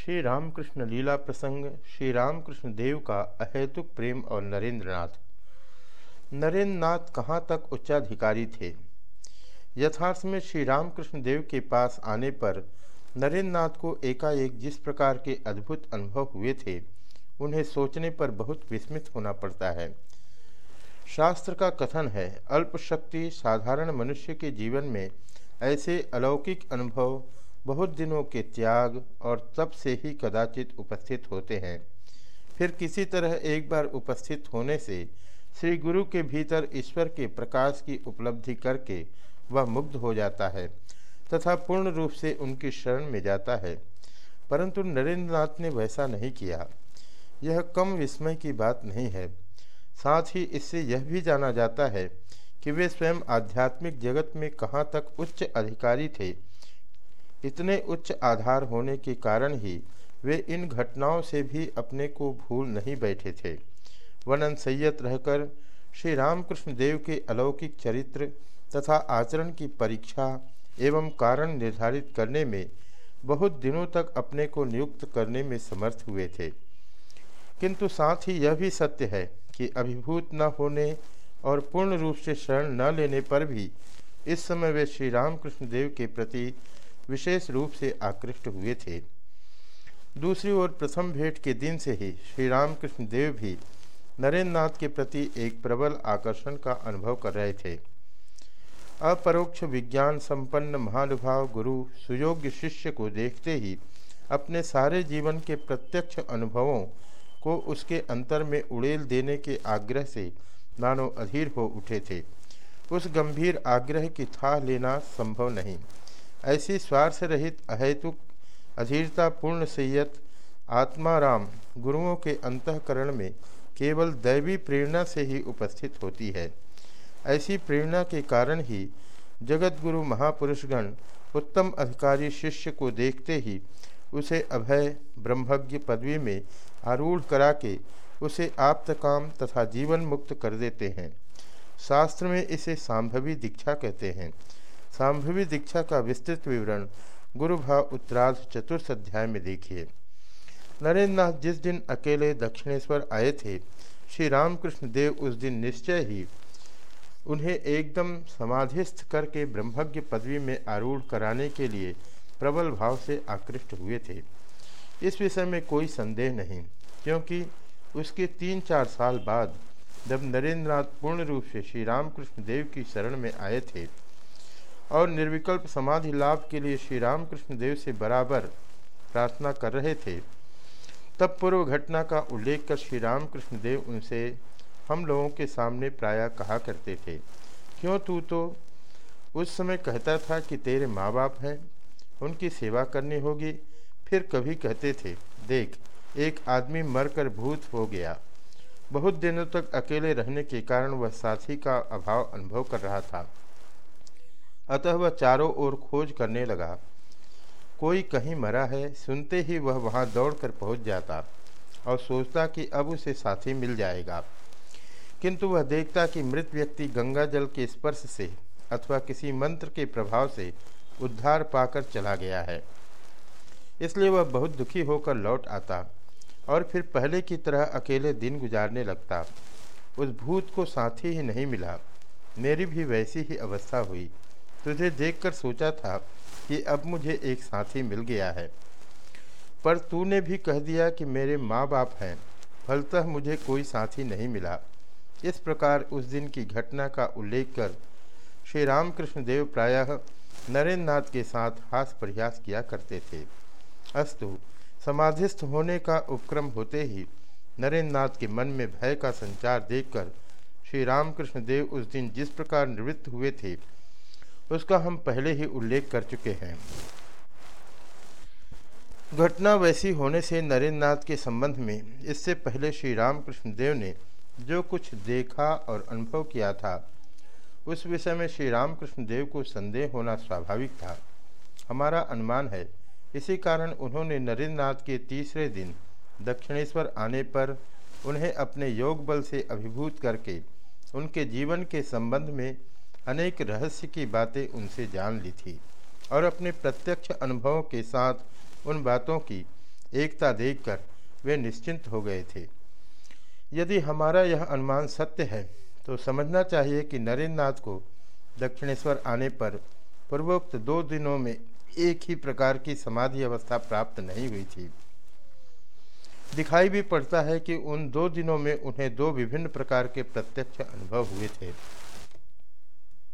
श्री रामकृष्ण लीला प्रसंग श्री रामकृष्ण देव का अहेतुक प्रेम और नरेंद्रनाथ। नरेंद्रनाथ कहाँ तक उच्चाधिकारी थे? यथार्थ में श्री रामकृष्ण देव के पास आने पर नरेंद्रनाथ को एकाएक जिस प्रकार के अद्भुत अनुभव हुए थे, उन्हें सोचने पर बहुत विस्मित होना पड़ता है। शास्त्र का कथन है अल्प शक्ति साधारण मनुष्य के जीवन में ऐसे अलौकिक अनुभव बहुत दिनों के त्याग और तप से ही कदाचित उपस्थित होते हैं। फिर किसी तरह एक बार उपस्थित होने से श्री गुरु के भीतर ईश्वर के प्रकाश की उपलब्धि करके वह मुग्ध हो जाता है तथा पूर्ण रूप से उनकी शरण में जाता है। परंतु नरेंद्रनाथ ने वैसा नहीं किया। यह कम विस्मय की बात नहीं है। साथ ही इससे यह भी जाना जाता है कि वे स्वयं आध्यात्मिक जगत में कहाँ तक उच्च अधिकारी थे इतने उच्च आधार होने के कारण ही वे इन घटनाओं से भी अपने को भूल नहीं बैठे थे। वनन सैयत रहकर श्री रामकृष्ण देव के अलौकिक चरित्र तथा आचरण की परीक्षा एवं कारण निर्धारित करने में बहुत दिनों तक अपने को नियुक्त करने में समर्थ हुए थे। किंतु साथ ही यह भी सत्य है कि अभिभूत न होने और पूर्ण रूप से शरण न लेने पर भी इस समय वे श्री रामकृष्ण देव के प्रति विशेष रूप से आकृष्ट हुए थे। दूसरी ओर प्रथम भेंट के दिन से ही श्री रामकृष्ण देव भी नरेंद्र नाथ के प्रति एक प्रबल आकर्षण का अनुभव कर रहे थे। अपरोक्ष विज्ञान संपन्न महानुभाव गुरु सुयोग्य शिष्य को देखते ही अपने सारे जीवन के प्रत्यक्ष अनुभवों को उसके अंतर में उड़ेल देने के आग्रह से मानो अधीर हो उठे थे। उस गंभीर आग्रह की था लेना संभव नहीं। ऐसी स्वार्थ रहित अहेतुक अधीरता पूर्ण सैयत आत्माराम गुरुओं के अंतकरण में केवल दैवी प्रेरणा से ही उपस्थित होती है। ऐसी प्रेरणा के कारण ही जगत गुरु महापुरुषगण उत्तम अधिकारी शिष्य को देखते ही उसे अभय ब्रह्मज्ञ पदवी में आरूढ़ करा के उसे आप्तकाम तथा जीवन मुक्त कर देते हैं। शास्त्र में इसे सांभवी दीक्षा कहते हैं। सांभवी दीक्षा का विस्तृत विवरण गुरु भाव उत्तराध चतुर्थ अध्याय में देखिए। नरेंद्र नाथ जिस दिन अकेले दक्षिणेश्वर आए थे, श्री रामकृष्ण देव उस दिन निश्चय ही उन्हें एकदम समाधिस्थ करके ब्रह्मज्ञ पदवी में आरूढ़ कराने के लिए प्रबल भाव से आकृष्ट हुए थे। इस विषय में कोई संदेह नहीं, क्योंकि उसके तीन चार साल बाद जब नरेंद्रनाथ पूर्ण रूप से श्री रामकृष्ण देव की शरण में आए थे और निर्विकल्प समाधि लाभ के लिए श्री रामकृष्ण देव से बराबर प्रार्थना कर रहे थे। तब पूर्व घटना का उल्लेख कर श्री रामकृष्ण देव उनसे, हम लोगों के सामने प्राय कहा करते थे, क्यों तू तो उस समय कहता था कि तेरे माँ बाप हैं, उनकी सेवा करनी होगी, फिर कभी कहते थे, देख, एक आदमी मरकर भूत हो गया। बहुत दिनों तक अकेले रहने के कारण वह साथी का अभाव अनुभव कर रहा था। अतः वह चारों ओर खोज करने लगा। कोई कहीं मरा है, सुनते ही वह वहाँ दौड़कर पहुँच जाता और सोचता कि अब उसे साथी मिल जाएगा। किंतु वह देखता कि मृत व्यक्ति गंगा जल के स्पर्श से अथवा किसी मंत्र के प्रभाव से उद्धार पाकर चला गया है। इसलिए वह बहुत दुखी होकर लौट आता और फिर पहले की तरह अकेले दिन गुजारने लगता। उस भूत को साथी ही नहीं मिला। मेरी भी वैसी ही अवस्था हुई। तुझे देखकर सोचा था कि अब मुझे एक साथी मिल गया है। पर तूने भी कह दिया कि मेरे माँ बाप हैं। फलतः मुझे कोई साथी नहीं मिला। इस प्रकार उस दिन की घटना का उल्लेख कर श्री रामकृष्ण देव प्रायः नरेंद्र नाथ के साथ हास प्रयास किया करते थे। अस्तु, समाधिस्थ होने का उपक्रम होते ही नरेंद्र नाथ के मन में भय का संचार देखकर श्री रामकृष्ण देव उस दिन जिस प्रकार निवृत्त हुए थे उसका हम पहले ही उल्लेख कर चुके हैं। घटना वैसी होने से नरेंद्र के संबंध में इससे पहले श्री रामकृष्ण देव ने जो कुछ देखा और अनुभव किया था, उस विषय में श्री रामकृष्ण देव को संदेह होना स्वाभाविक था। हमारा अनुमान है, इसी कारण उन्होंने नरेंद्रनाथ के तीसरे दिन दक्षिणेश्वर आने पर उन्हें अपने योग बल से अभिभूत करके उनके जीवन के संबंध में अनेक रहस्य की बातें उनसे जान ली थी और अपने प्रत्यक्ष अनुभवों के साथ उन बातों की एकता देखकर वे निश्चिंत हो गए थे। यदि हमारा यह अनुमान सत्य है तो समझना चाहिए कि नरेंद्र नाथ को दक्षिणेश्वर आने पर पूर्वोक्त दो दिनों में एक ही प्रकार की समाधि अवस्था प्राप्त नहीं हुई थी। दिखाई भी पड़ता है कि उन दो दिनों में उन्हें दो विभिन्न प्रकार के प्रत्यक्ष अनुभव हुए थे।